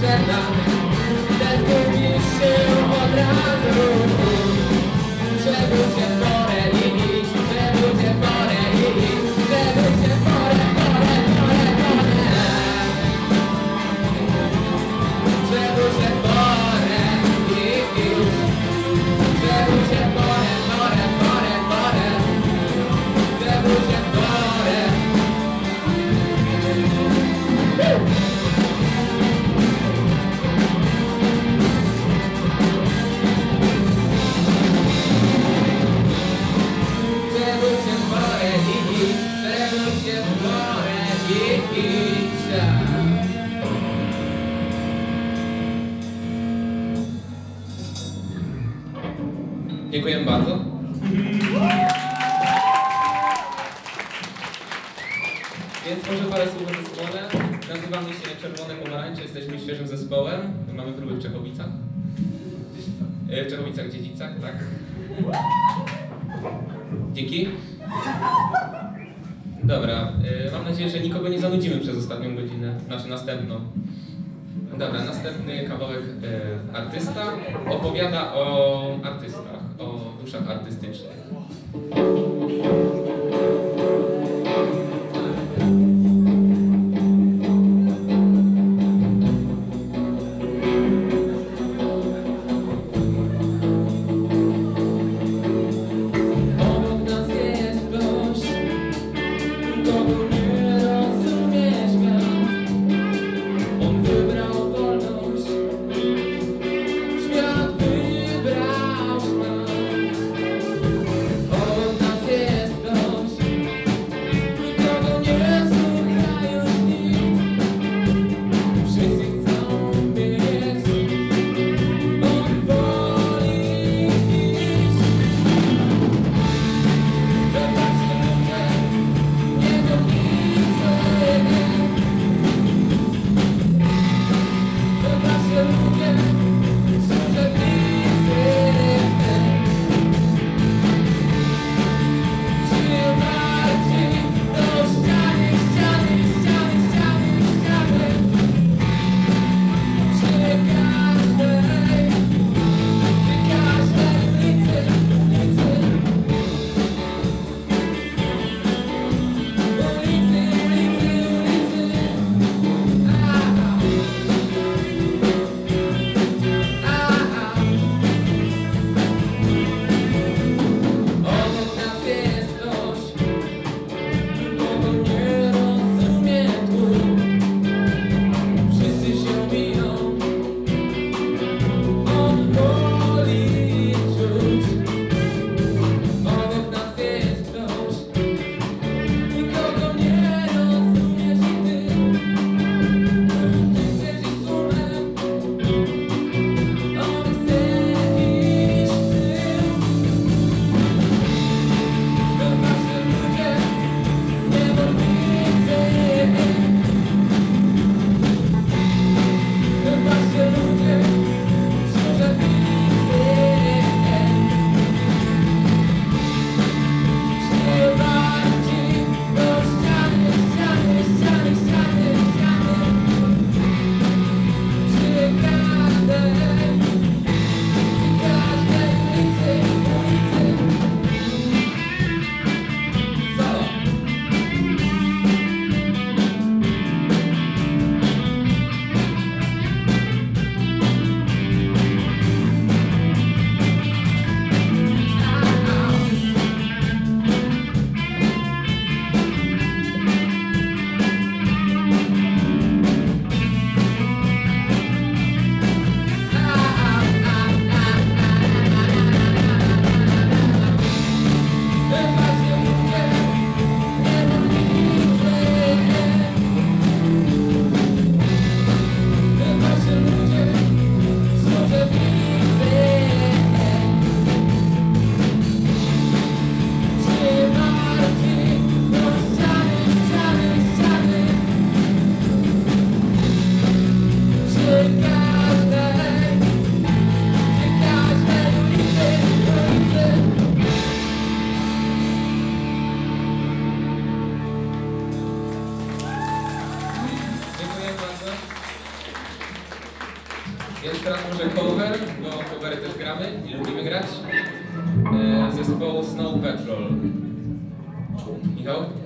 Certo Czego się boję? tak, tak. Dzięki. Dobra, y, mam nadzieję, że nikogo nie zanudzimy przez ostatnią godzinę, znaczy następną. Dobra, następny kawałek y, artysta opowiada o artystach, o duszach artystycznych. Então,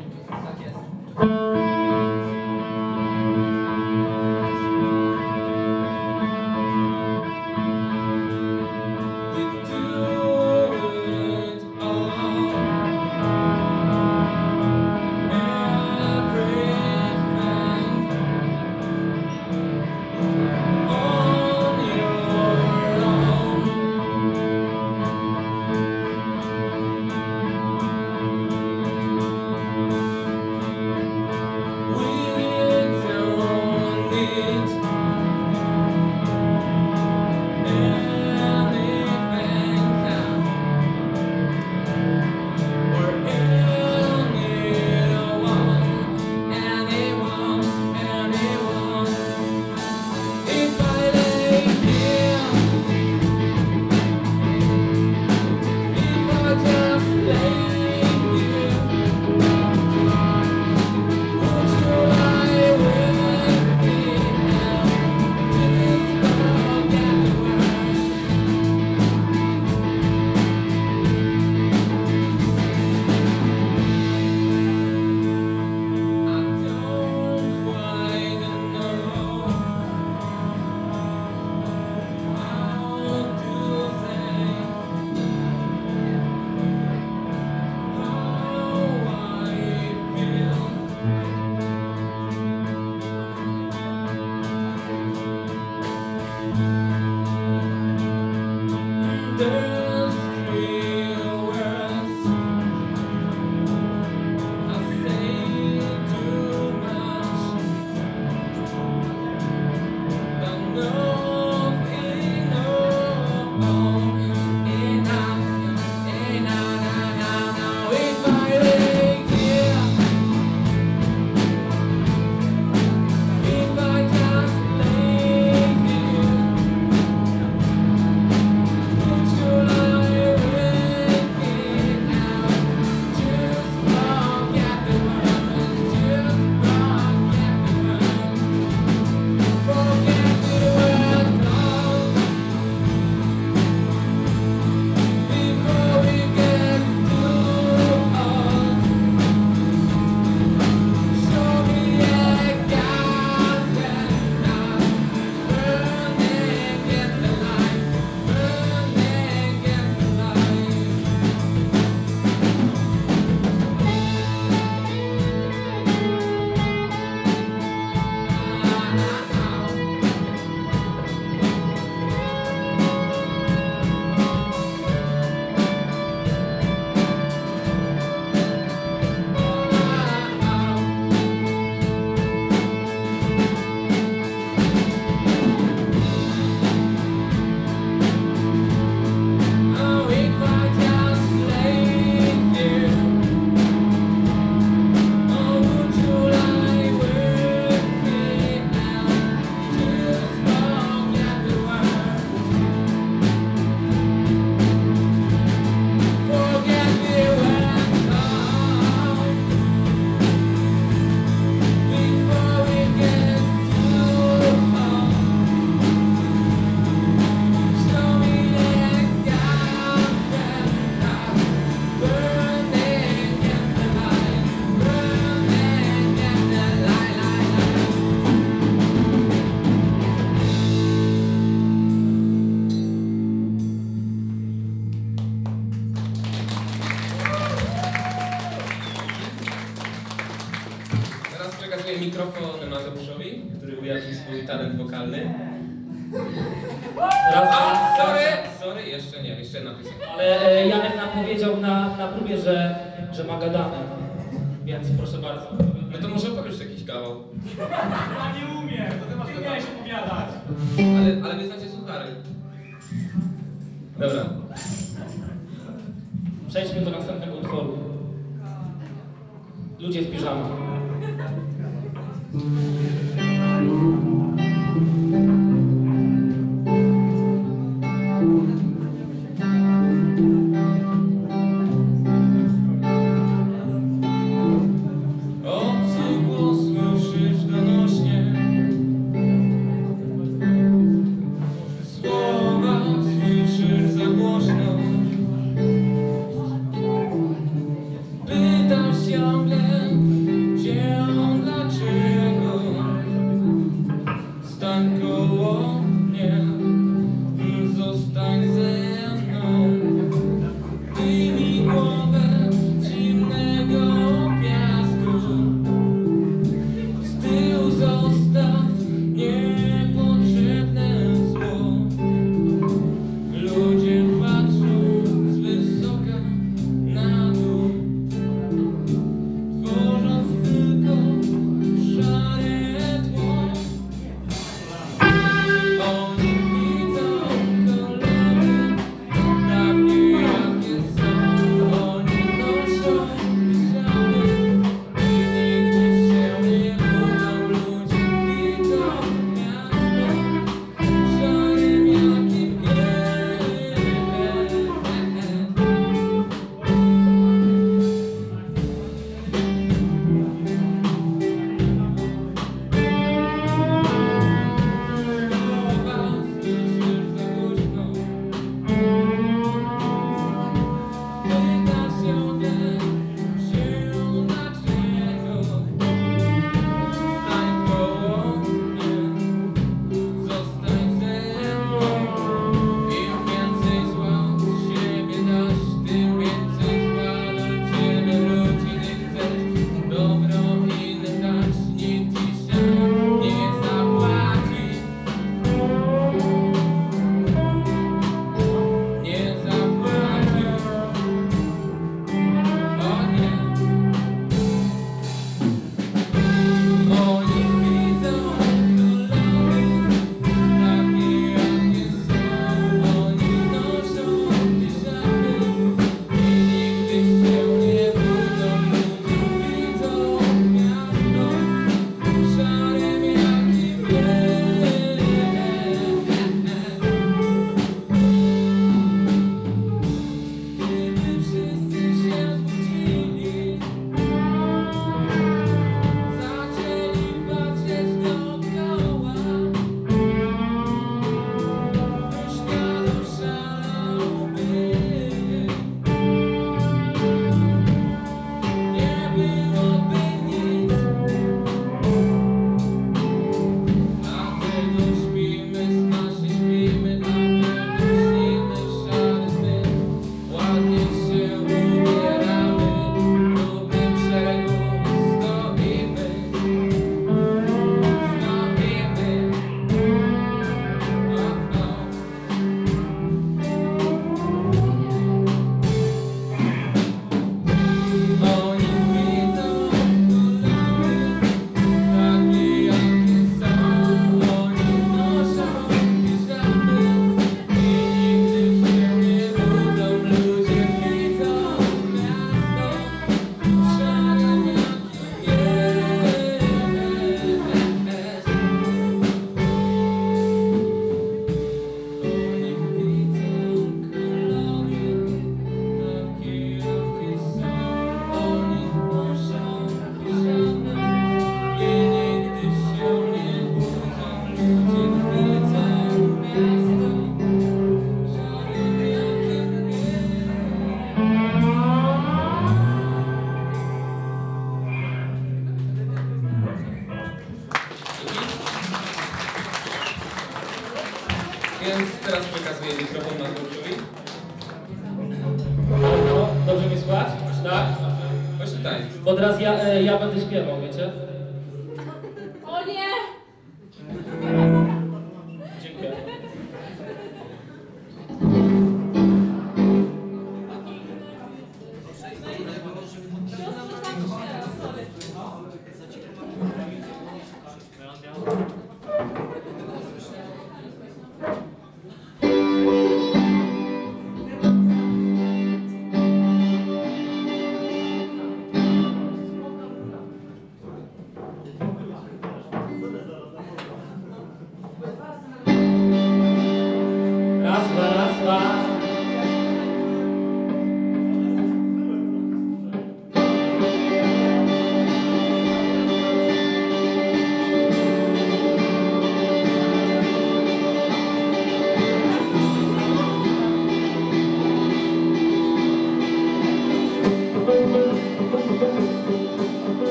Ludzie w piżamach.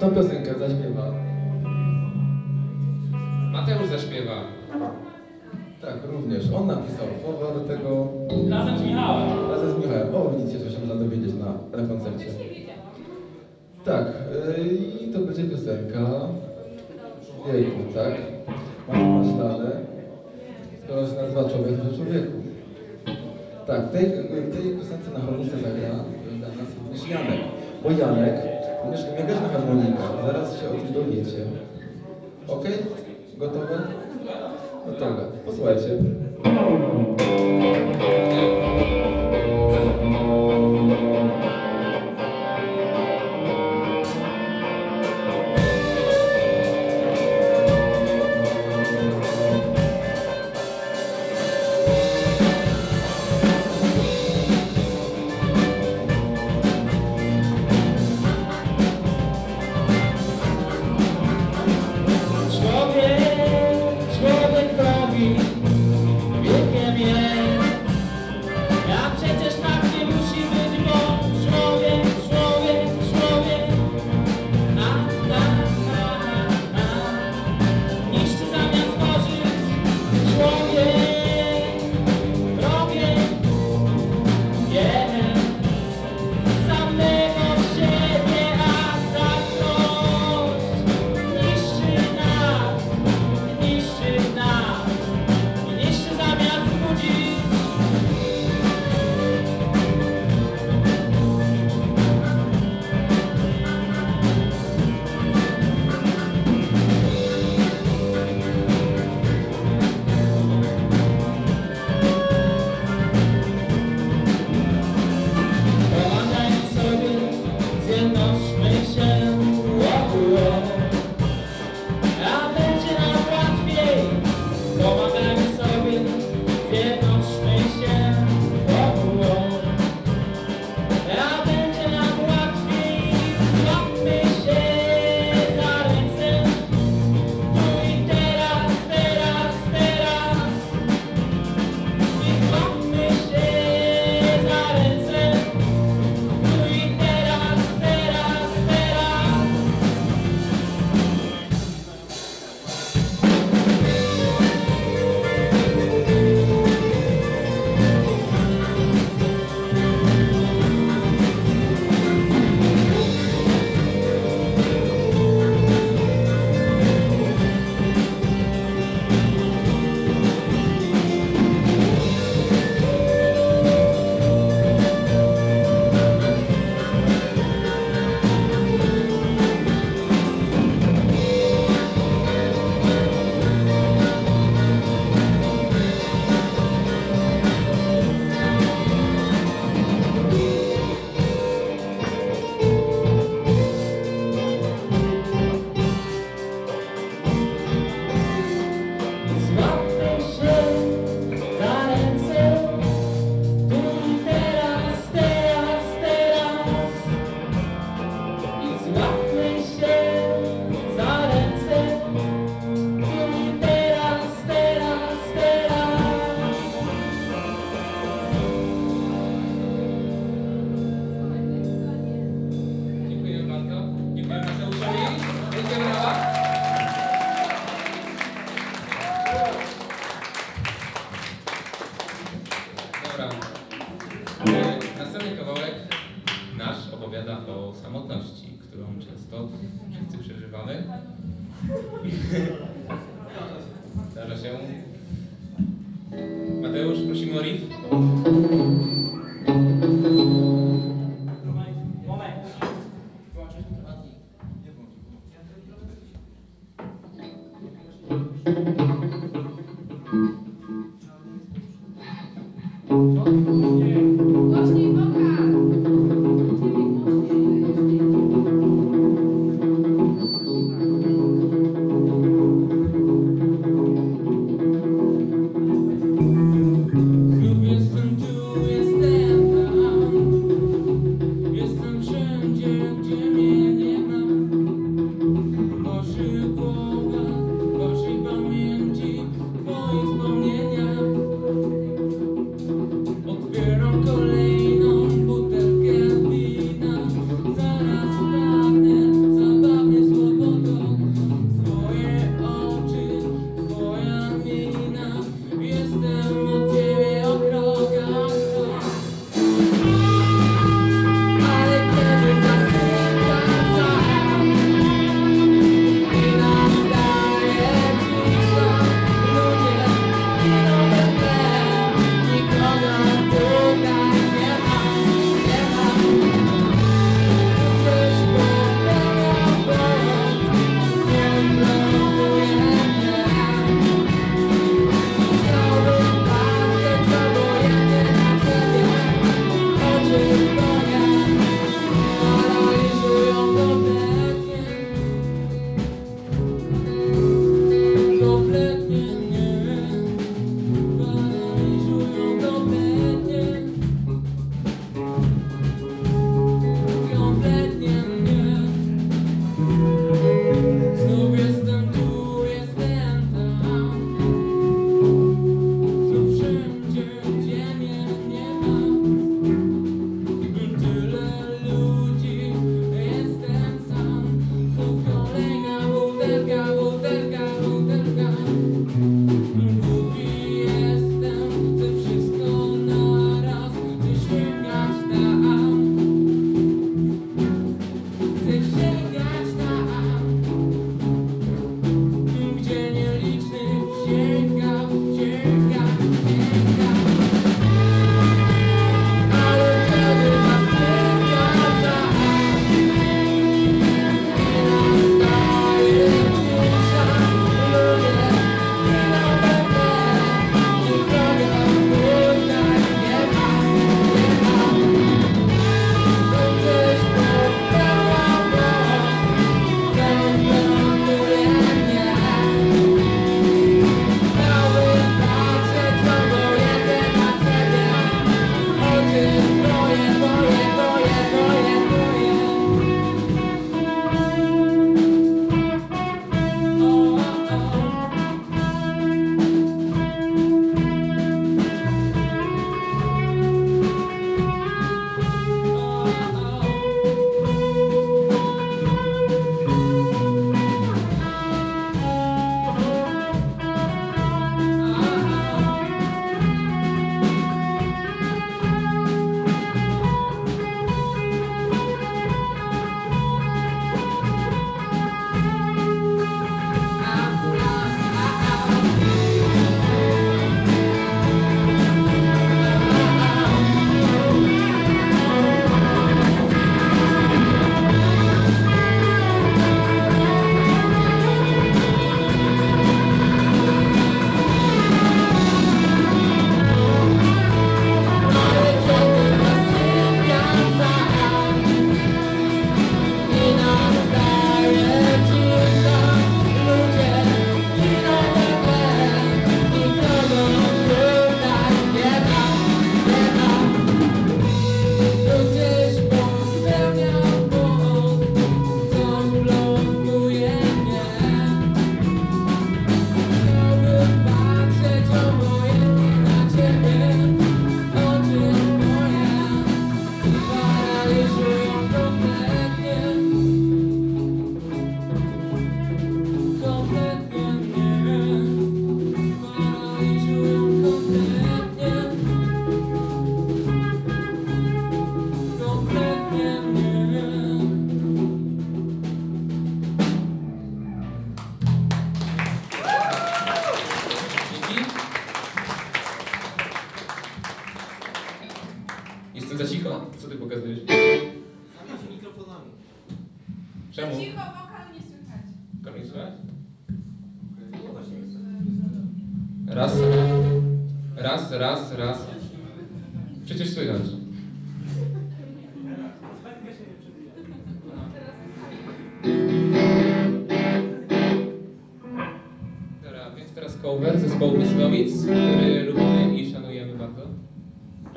tą piosenkę zaśpiewa. Mateusz zaśpiewa. Tak, również. On napisał słowa do tego. Razem z Michałem. Razem z Michałem. O, widzicie, co się można dowiedzieć na, na koncercie. Tak, y, i to będzie piosenka. Jejku, tak? Mam maślane. Skoro się nazywa Człowiek w Człowieku. Tak, w tej, w tej piosence na chorące zagra y, dla nas również Janek. Bo Janek Miegażna harmonika, zaraz się o tym dowiecie. Ok? Gotowe? Gotowe. Posłuchajcie.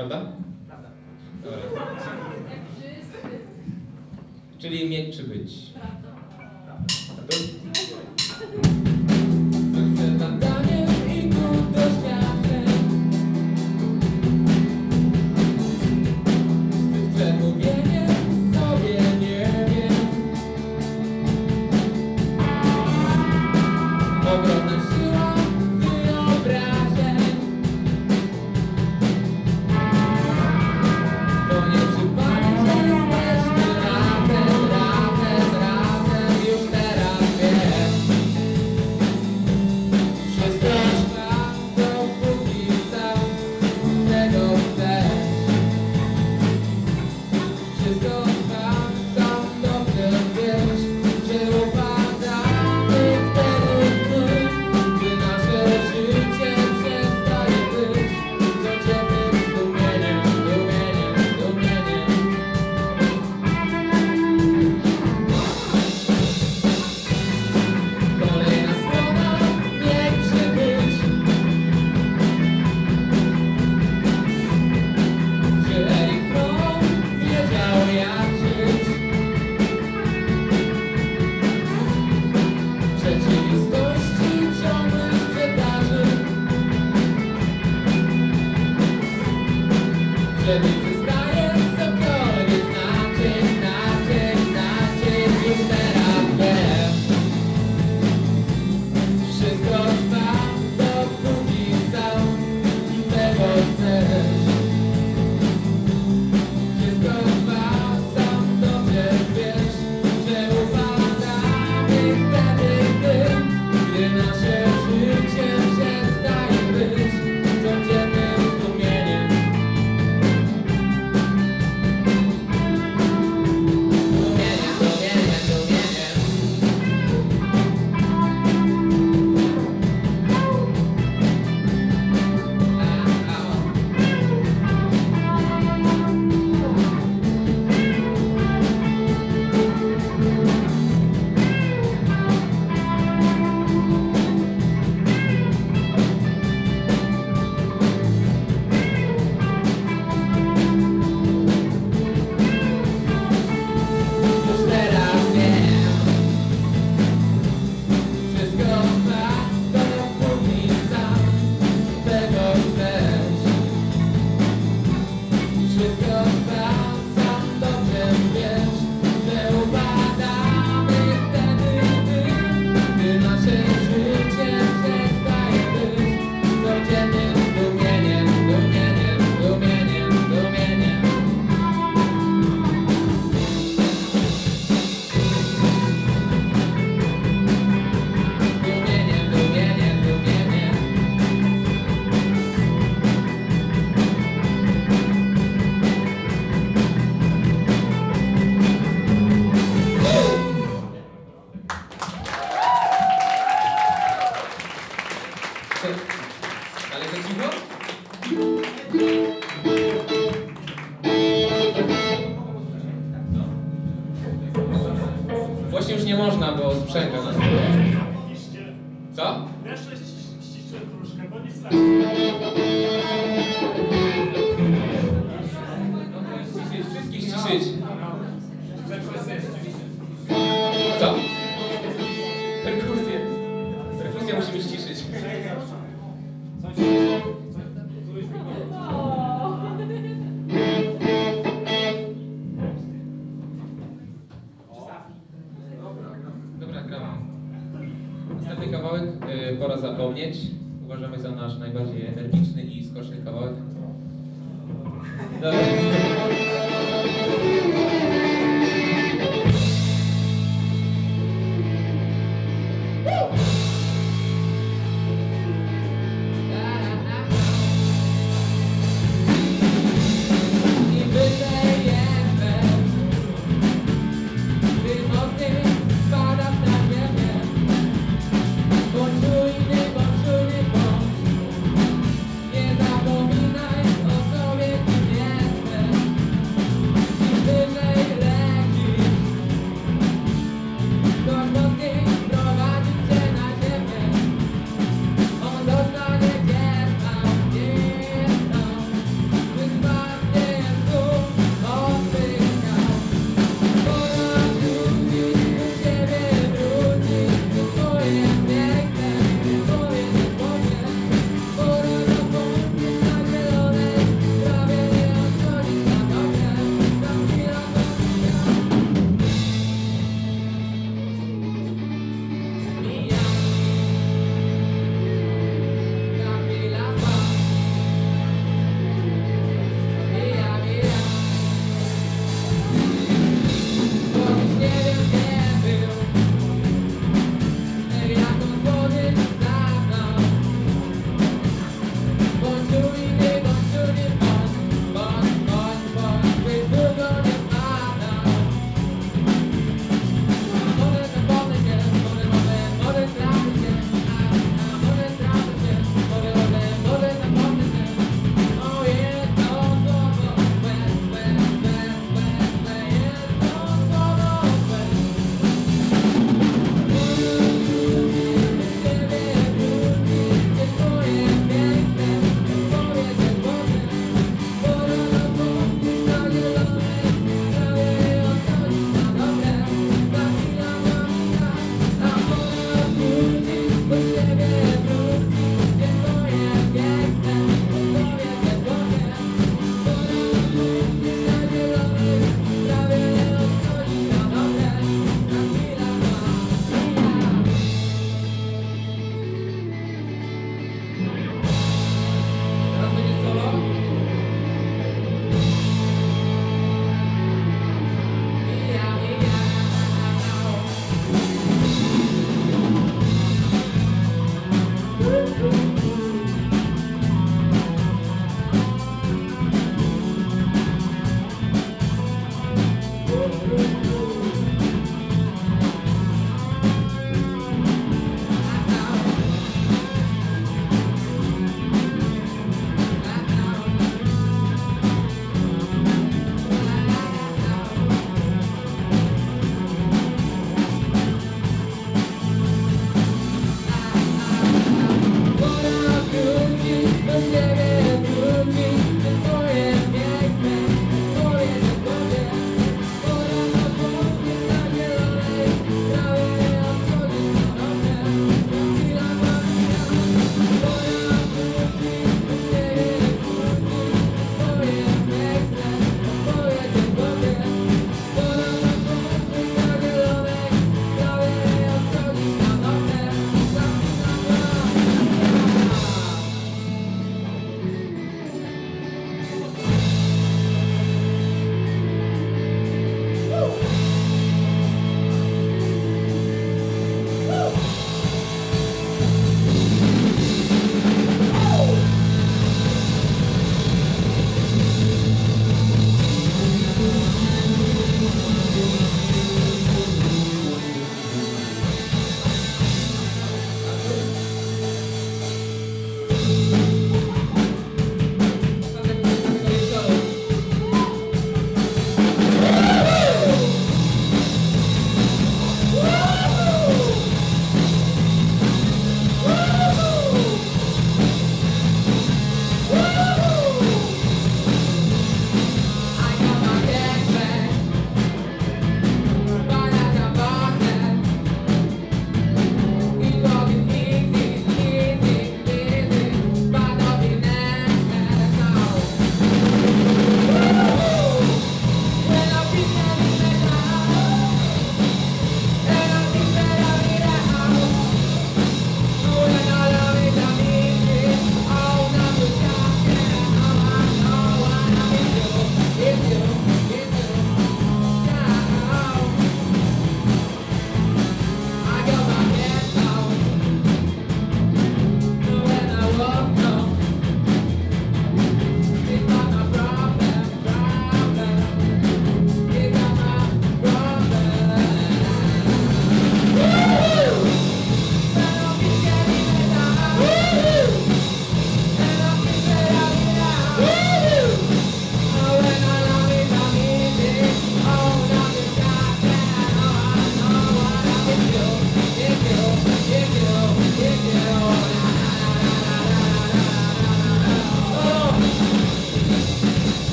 Prawda? Prawda. Czyli mieć czy być.